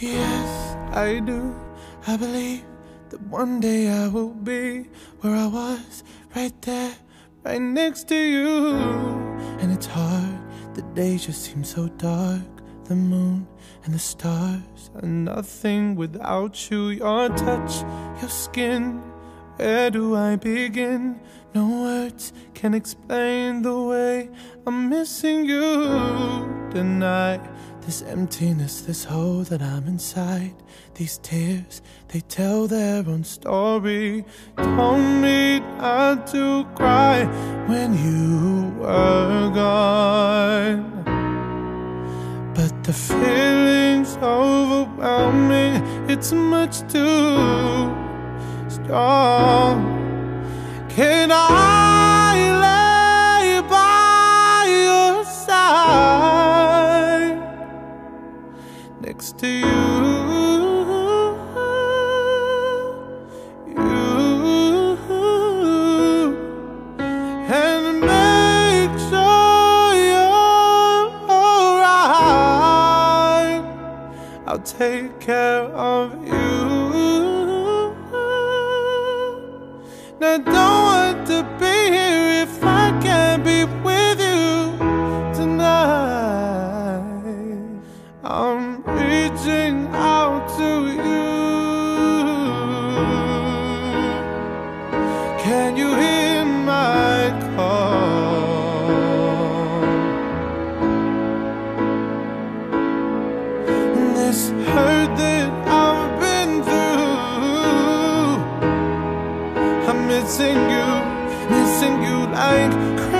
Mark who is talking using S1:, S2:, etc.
S1: Yes, I do. I believe that one day I will be where I was, right there, right next to you. And it's hard, the days just seem so dark. The moon and the stars are nothing without you. Your touch, your skin, where do I begin? No words can explain the way I'm missing you tonight. This emptiness, this hole that I'm inside. These tears, they tell their own story. Told me not to cry when you were gone. But the feeling's overwhelming, it's much too strong. Can I take care of you. Now, don't want to be here if I can't be missing you, missing you like crazy.